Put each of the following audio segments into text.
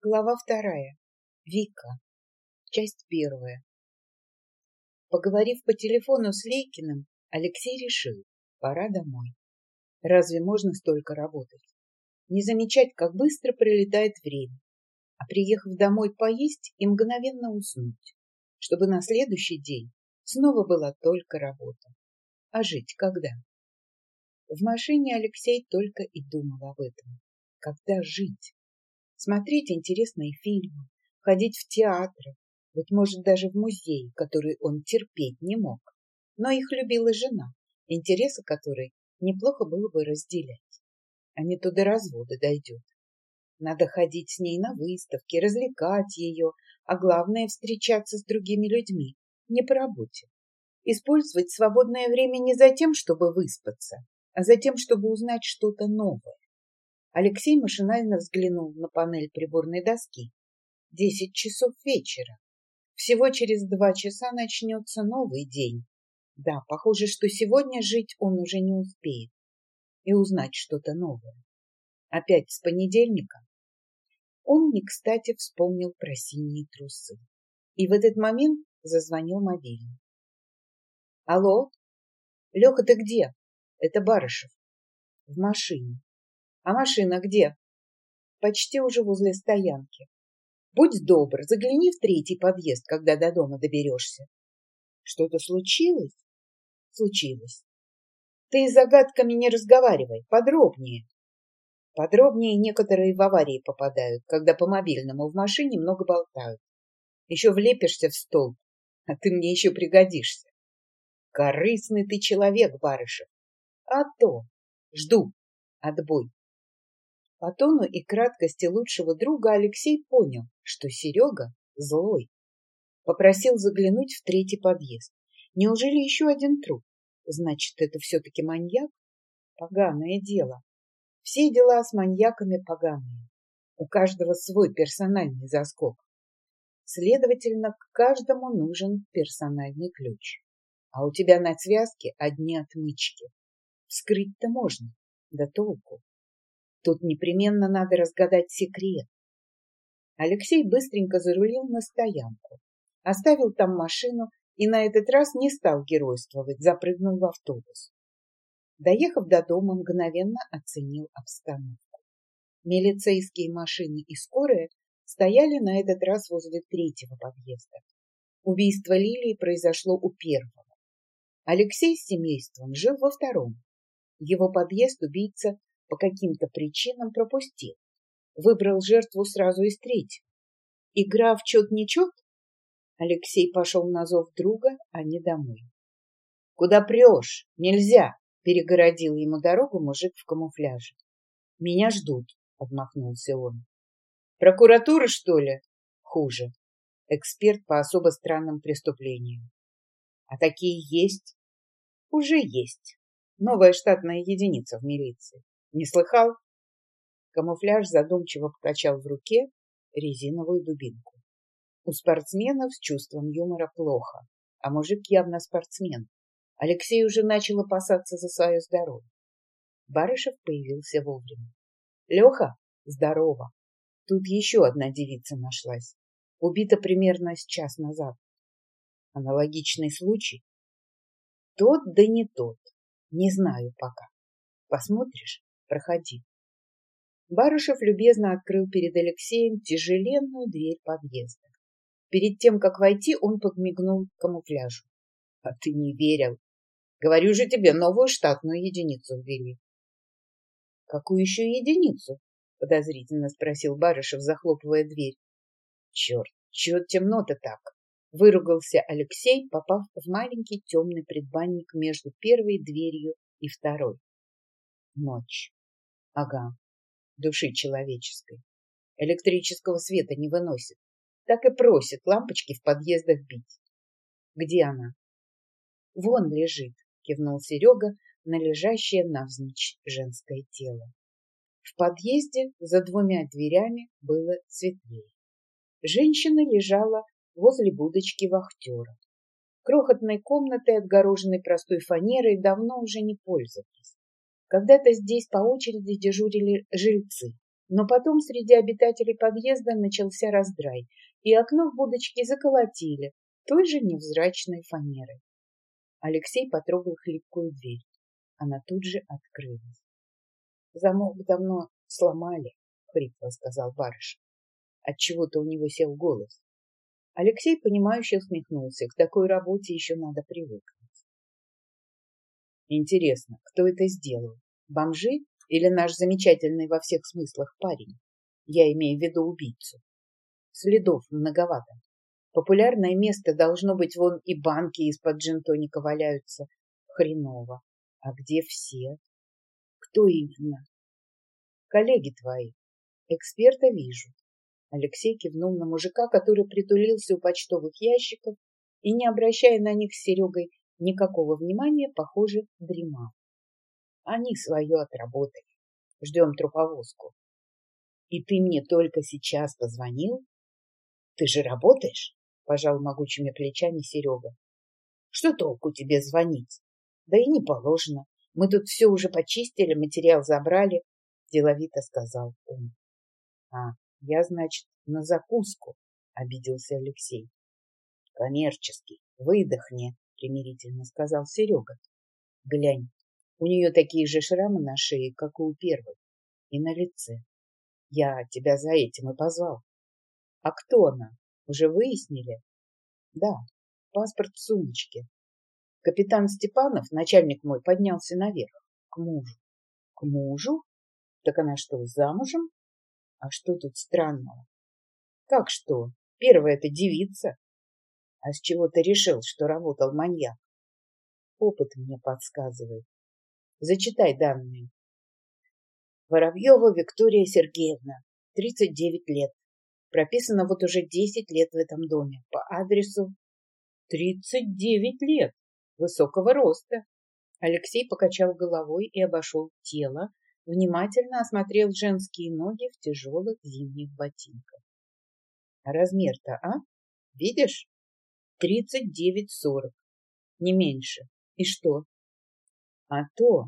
Глава вторая. Вика. Часть первая. Поговорив по телефону с Лейкиным, Алексей решил, пора домой. Разве можно столько работать? Не замечать, как быстро пролетает время, а приехав домой поесть и мгновенно уснуть, чтобы на следующий день снова была только работа. А жить когда? В машине Алексей только и думал об этом. Когда жить? Смотреть интересные фильмы, ходить в театры, быть может, даже в музей, который он терпеть не мог. Но их любила жена, интересы которой неплохо было бы разделять. А не то до развода дойдет. Надо ходить с ней на выставки, развлекать ее, а главное – встречаться с другими людьми, не по работе. Использовать свободное время не за тем, чтобы выспаться, а за тем, чтобы узнать что-то новое. Алексей машинально взглянул на панель приборной доски. Десять часов вечера. Всего через два часа начнется новый день. Да, похоже, что сегодня жить он уже не успеет. И узнать что-то новое. Опять с понедельника. Он не кстати вспомнил про синие трусы. И в этот момент зазвонил мобильный. Алло? Леха, ты где? Это Барышев. В машине. А машина где? Почти уже возле стоянки. Будь добр, загляни в третий подъезд, когда до дома доберешься. Что-то случилось? Случилось. Ты загадками не разговаривай, подробнее. Подробнее некоторые в аварии попадают, когда по мобильному в машине много болтают. Еще влепишься в столб, а ты мне еще пригодишься. Корыстный ты человек, Барышев. А то. Жду. Отбой. По тону и краткости лучшего друга Алексей понял, что Серега злой. Попросил заглянуть в третий подъезд. Неужели еще один труп? Значит, это все-таки маньяк? Поганое дело. Все дела с маньяками поганые. У каждого свой персональный заскок. Следовательно, к каждому нужен персональный ключ. А у тебя на связке одни отмычки. Вскрыть-то можно, да толку. Тут непременно надо разгадать секрет. Алексей быстренько зарулил на стоянку, оставил там машину и на этот раз не стал геройствовать, запрыгнул в автобус. Доехав до дома, мгновенно оценил обстановку. Милицейские машины и скорая стояли на этот раз возле третьего подъезда. Убийство Лилии произошло у первого. Алексей с семейством жил во втором. Его подъезд убийца по каким-то причинам пропустил. Выбрал жертву сразу из третьего. Игра в чет-нечет? Алексей пошел на зов друга, а не домой. — Куда прешь? Нельзя! — перегородил ему дорогу мужик в камуфляже. — Меня ждут, — отмахнулся он. — Прокуратура, что ли? — Хуже. Эксперт по особо странным преступлениям. — А такие есть? — Уже есть. Новая штатная единица в милиции. Не слыхал? Камуфляж задумчиво покачал в руке резиновую дубинку. У спортсменов с чувством юмора плохо, а мужик явно спортсмен. Алексей уже начал опасаться за свое здоровье. Барышев появился вовремя. — Леха, здорово. Тут еще одна девица нашлась. Убита примерно с час назад. Аналогичный случай? Тот да не тот. Не знаю пока. Посмотришь? Проходи. Барышев любезно открыл перед Алексеем тяжеленную дверь подъезда. Перед тем, как войти, он подмигнул камуфляжу. — А ты не верил. Говорю же тебе, новую штатную единицу ввели. — Какую еще единицу? — подозрительно спросил Барышев, захлопывая дверь. — Черт, чего темно-то так? — выругался Алексей, попав в маленький темный предбанник между первой дверью и второй. Ночь. Ага, души человеческой. Электрического света не выносит. Так и просит лампочки в подъездах бить. Где она? Вон лежит, кивнул Серега на лежащее навзничь женское тело. В подъезде за двумя дверями было светлее. Женщина лежала возле будочки вахтера. Крохотной комнатой, отгороженной простой фанерой, давно уже не пользовались. Когда-то здесь по очереди дежурили жильцы, Но потом среди обитателей подъезда начался раздрай, и окно в будочке заколотили той же невзрачной фанерой. Алексей потрогал хлипкую дверь. Она тут же открылась. Замок давно сломали, хрипло сказал барыш. Отчего-то у него сел голос. Алексей, понимающе усмехнулся. К такой работе еще надо привыкнуть. Интересно, кто это сделал? Бомжи или наш замечательный во всех смыслах парень? Я имею в виду убийцу. Следов многовато. Популярное место должно быть вон и банки из-под джинтоника валяются. Хреново. А где все? Кто именно? Коллеги твои. Эксперта вижу. Алексей кивнул на мужика, который притулился у почтовых ящиков и, не обращая на них с Серегой никакого внимания, похоже, дремал. Они свое отработали. Ждем труповозку. И ты мне только сейчас позвонил? Ты же работаешь? Пожал могучими плечами Серега. Что толку тебе звонить? Да и не положено. Мы тут все уже почистили, материал забрали, деловито сказал он. А, я, значит, на закуску, обиделся Алексей. Коммерческий, выдохни, примирительно сказал Серега. Глянь, у нее такие же шрамы на шее, как и у первой, и на лице. Я тебя за этим и позвал. А кто она? Уже выяснили? Да, паспорт в сумочке. Капитан Степанов, начальник мой, поднялся наверх, к мужу. К мужу? Так она что, замужем? А что тут странного? Как что? Первая это девица. А с чего ты решил, что работал маньяк? Опыт мне подсказывает. Зачитай данные. Воробьева Виктория Сергеевна, 39 лет. Прописана вот уже 10 лет в этом доме. По адресу 39 лет. Высокого роста. Алексей покачал головой и обошел тело, внимательно осмотрел женские ноги в тяжелых зимних ботинках. А размер-то, а? Видишь? Тридцать девять сорок. Не меньше. И что? А то,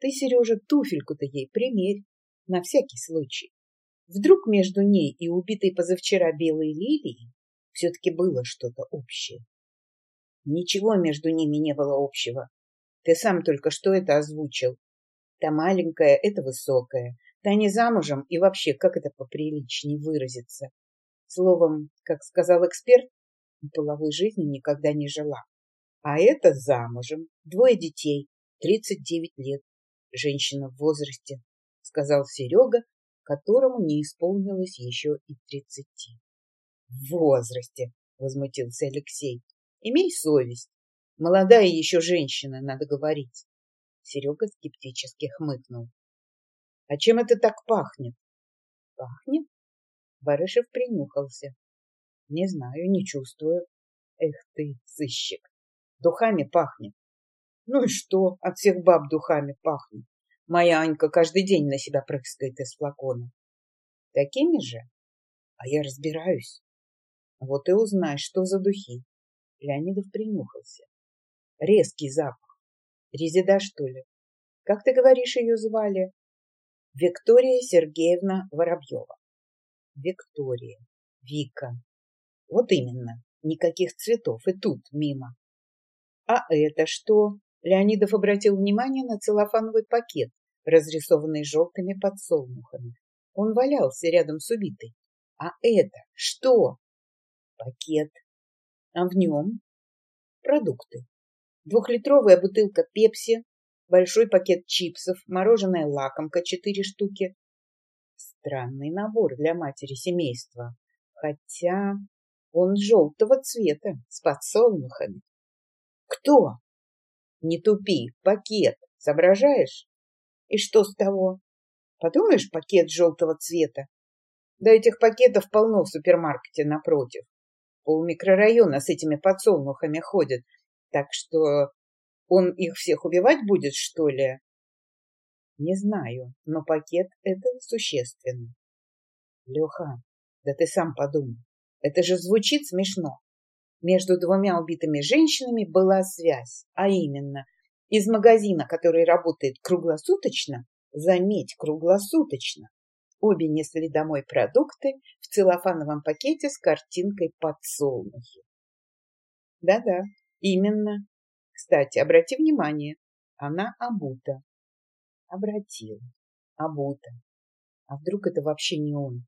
ты, Сережа, туфельку-то ей примерь, на всякий случай. Вдруг между ней и убитой позавчера белой лилией все-таки было что-то общее. Ничего между ними не было общего. Ты сам только что это озвучил. Та маленькая, это высокая. Та не замужем и вообще, как это поприличнее выразиться. Словом, как сказал эксперт, половой жизни никогда не жила. А это замужем, двое детей, 39 лет, женщина в возрасте, сказал Серега, которому не исполнилось еще и тридцати. В возрасте, возмутился Алексей. Имей совесть. Молодая еще женщина, надо говорить. Серега скептически хмыкнул. — А чем это так пахнет? — Пахнет? Барышев принюхался. — Не знаю, не чувствую. Эх ты, сыщик, духами пахнет. Ну и что, от всех баб духами пахнет. Моя Анька каждый день на себя прыскает из флакона. Такими же? А я разбираюсь. Вот и узнай, что за духи. Леонидов принюхался. Резкий запах. Резида, что ли? Как ты говоришь, ее звали? Виктория Сергеевна Воробьева. Виктория. Вика. Вот именно. Никаких цветов. И тут мимо. А это что? Леонидов обратил внимание на целлофановый пакет, разрисованный желтыми подсолнухами. Он валялся рядом с убитой. А это что? Пакет. А в нем продукты двухлитровая бутылка пепси, большой пакет чипсов, мороженое лакомка четыре штуки. Странный набор для матери семейства, хотя он желтого цвета, с подсолнухами. Кто? Не тупи, пакет, соображаешь? И что с того? Подумаешь, пакет желтого цвета? Да этих пакетов полно в супермаркете напротив. Пол микрорайона с этими подсолнухами ходят, так что он их всех убивать будет, что ли? Не знаю, но пакет — это существенно. Леха, да ты сам подумай. Это же звучит смешно. Между двумя убитыми женщинами была связь, а именно из магазина, который работает круглосуточно, заметь, круглосуточно, Обе несли домой продукты в целлофановом пакете с картинкой подсолнухи. Да-да, именно. Кстати, обрати внимание, она обута. Обратил. Обута. А вдруг это вообще не он?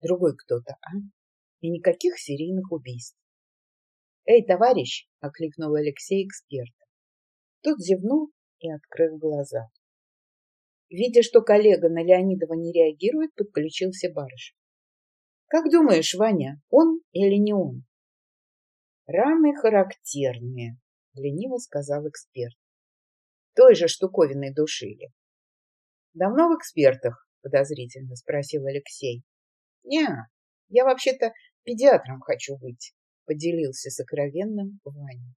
Другой кто-то, а? И никаких серийных убийств. «Эй, товарищ!» — окликнул Алексей эксперта. Тот зевнул и открыл глаза. Видя, что коллега на Леонидова не реагирует, подключился барыш. «Как думаешь, Ваня, он или не он?» «Раны характерные», — лениво сказал эксперт. «Той же штуковиной душили». «Давно в экспертах?» — подозрительно спросил Алексей. «Не, я вообще-то педиатром хочу быть», — поделился сокровенным Ваня.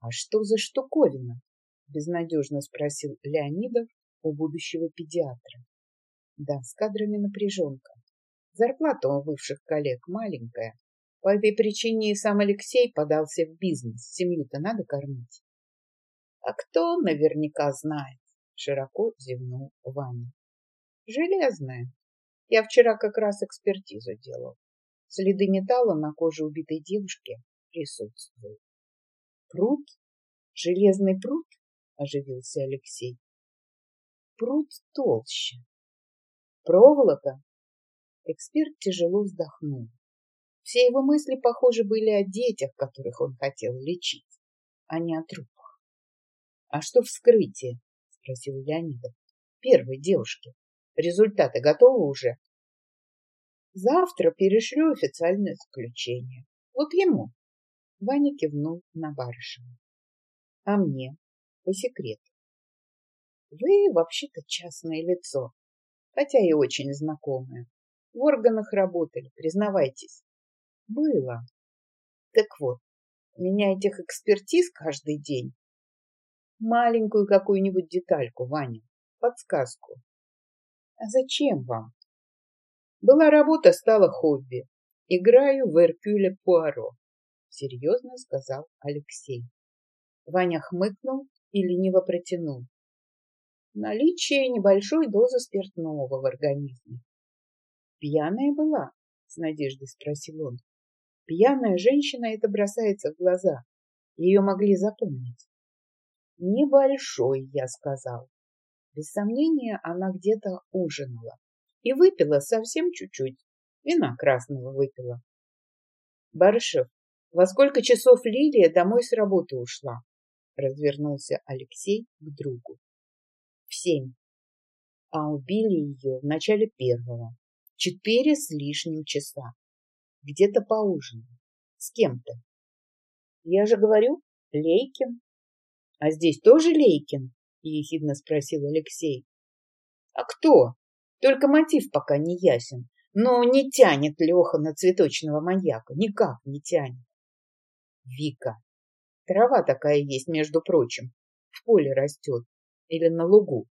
«А что за штуковина?» — безнадежно спросил Леонидов у будущего педиатра. «Да, с кадрами напряженка. Зарплата у бывших коллег маленькая. По этой причине и сам Алексей подался в бизнес. Семью-то надо кормить». «А кто наверняка знает?» — широко зевнул Ваня. «Железная. Я вчера как раз экспертизу делал. Следы металла на коже убитой девушки присутствуют. Пруд? Железный пруд? Оживился Алексей. Пруд толще. Проволока? Эксперт тяжело вздохнул. Все его мысли, похоже, были о детях, которых он хотел лечить, а не о трупах. — А что вскрытие? — спросил Леонидов. — Первой девушки. Результаты готовы уже? Завтра перешлю официальное заключение. Вот ему. Ваня кивнул на Барышева. А мне? По секрету. Вы вообще-то частное лицо, хотя и очень знакомое. В органах работали, признавайтесь. Было. Так вот, меня этих экспертиз каждый день. Маленькую какую-нибудь детальку, Ваня, подсказку. А зачем вам? Была работа, стала хобби. Играю в Эркюля Пуаро, серьезно сказал Алексей. Ваня хмыкнул и лениво протянул. Наличие небольшой дозы спиртного в организме. Пьяная была? С надеждой спросил он. Пьяная женщина это бросается в глаза. Ее могли запомнить. Небольшой, я сказал. Без сомнения, она где-то ужинала и выпила совсем чуть-чуть. Вина красного выпила. Барышев, во сколько часов Лилия домой с работы ушла? Развернулся Алексей к другу. В семь. А убили ее в начале первого. Четыре с лишним часа. Где-то поужинали. С кем-то. Я же говорю, Лейкин. А здесь тоже Лейкин? — ехидно спросил Алексей. — А кто? Только мотив пока не ясен. Но не тянет Леха на цветочного маньяка. Никак не тянет. Вика. Трава такая есть, между прочим. В поле растет. Или на лугу.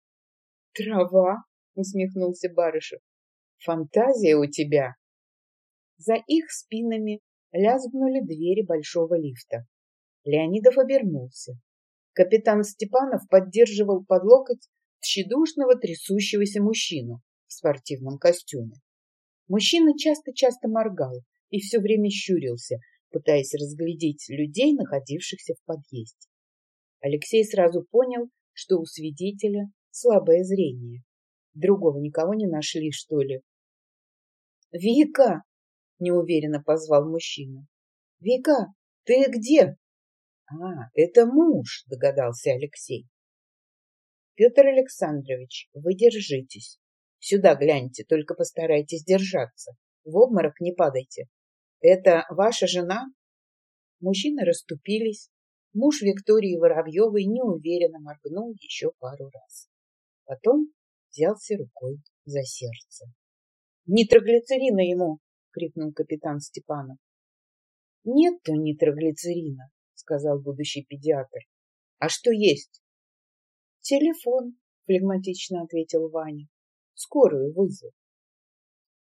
Трава? Усмехнулся Барышев. Фантазия у тебя. За их спинами лязгнули двери большого лифта. Леонидов обернулся. Капитан Степанов поддерживал под локоть тщедушного трясущегося мужчину в спортивном костюме. Мужчина часто-часто моргал и все время щурился, пытаясь разглядеть людей, находившихся в подъезде. Алексей сразу понял, что у свидетеля слабое зрение. Другого никого не нашли, что ли? «Вика!» — неуверенно позвал мужчина. «Вика, ты где?» А, это муж, догадался Алексей. Петр Александрович, вы держитесь. Сюда гляньте, только постарайтесь держаться. В обморок не падайте. Это ваша жена? Мужчины расступились. Муж Виктории Воробьевой неуверенно моргнул еще пару раз. Потом взялся рукой за сердце. — Нитроглицерина ему! — крикнул капитан Степанов. — Нет-то нитроглицерина сказал будущий педиатр. А что есть? Телефон, флегматично ответил Ваня. Скорую вызов.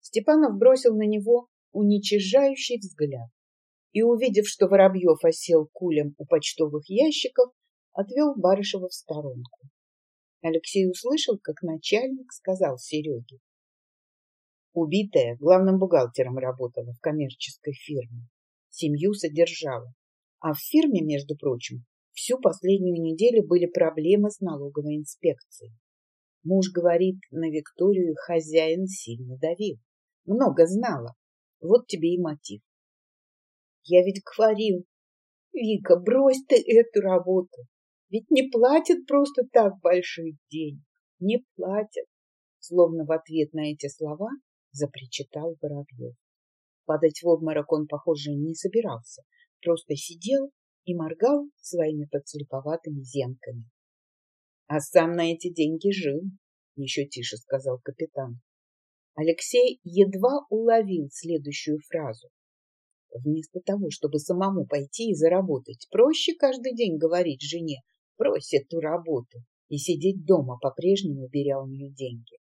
Степанов бросил на него уничижающий взгляд и, увидев, что Воробьев осел кулем у почтовых ящиков, отвел Барышева в сторонку. Алексей услышал, как начальник сказал Сереге. Убитая главным бухгалтером работала в коммерческой фирме. Семью содержала. А в фирме, между прочим, всю последнюю неделю были проблемы с налоговой инспекцией. Муж говорит, на Викторию хозяин сильно давил. Много знала. Вот тебе и мотив. Я ведь говорил, Вика, брось ты эту работу. Ведь не платят просто так больших денег. Не платят. Словно в ответ на эти слова запричитал Воробьев. Падать в обморок он, похоже, не собирался, просто сидел и моргал своими подслеповатыми зенками. — А сам на эти деньги жил, — еще тише сказал капитан. Алексей едва уловил следующую фразу. Вместо того, чтобы самому пойти и заработать, проще каждый день говорить жене «брось эту работу» и сидеть дома, по-прежнему беря у нее деньги.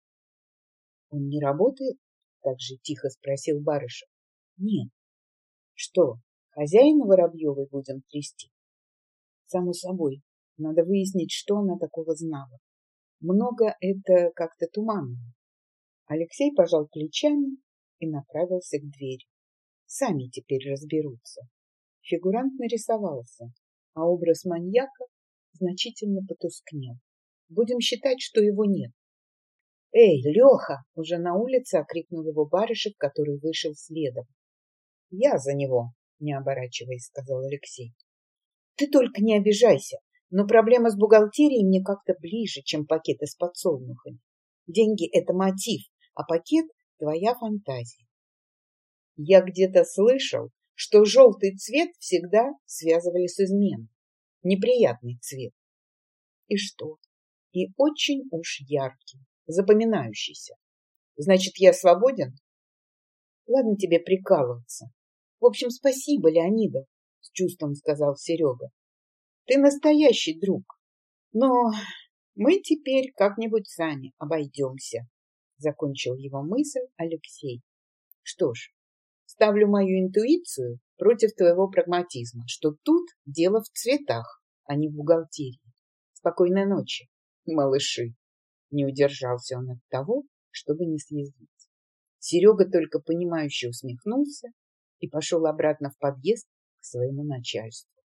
— Он не работает? — так же тихо спросил барышев. — Нет. — Что, хозяина Воробьевой будем трясти? — Само собой. Надо выяснить, что она такого знала. Много это как-то туманно. Алексей пожал плечами и направился к двери. Сами теперь разберутся. Фигурант нарисовался, а образ маньяка значительно потускнел. Будем считать, что его нет. «Эй, Леха!» — уже на улице окрикнул его барышев, который вышел следом. «Я за него!» — не оборачиваясь, сказал Алексей. «Ты только не обижайся, но проблема с бухгалтерией мне как-то ближе, чем пакеты с подсолнухами. Деньги — это мотив, а пакет — твоя фантазия. Я где-то слышал, что желтый цвет всегда связывали с изменой. Неприятный цвет. И что? И очень уж яркий запоминающийся. Значит, я свободен? Ладно тебе прикалываться. В общем, спасибо, Леонидов, с чувством сказал Серега. Ты настоящий друг. Но мы теперь как-нибудь сами обойдемся, закончил его мысль Алексей. Что ж, ставлю мою интуицию против твоего прагматизма, что тут дело в цветах, а не в бухгалтерии. Спокойной ночи, малыши. Не удержался он от того, чтобы не съездить. Серега только понимающе усмехнулся и пошел обратно в подъезд к своему начальству.